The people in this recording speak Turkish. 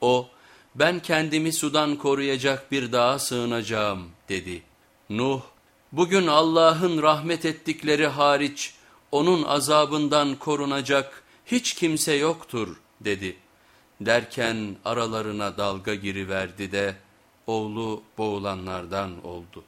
O, ben kendimi sudan koruyacak bir dağa sığınacağım dedi. Nuh, bugün Allah'ın rahmet ettikleri hariç onun azabından korunacak hiç kimse yoktur dedi. Derken aralarına dalga giriverdi de oğlu boğulanlardan oldu.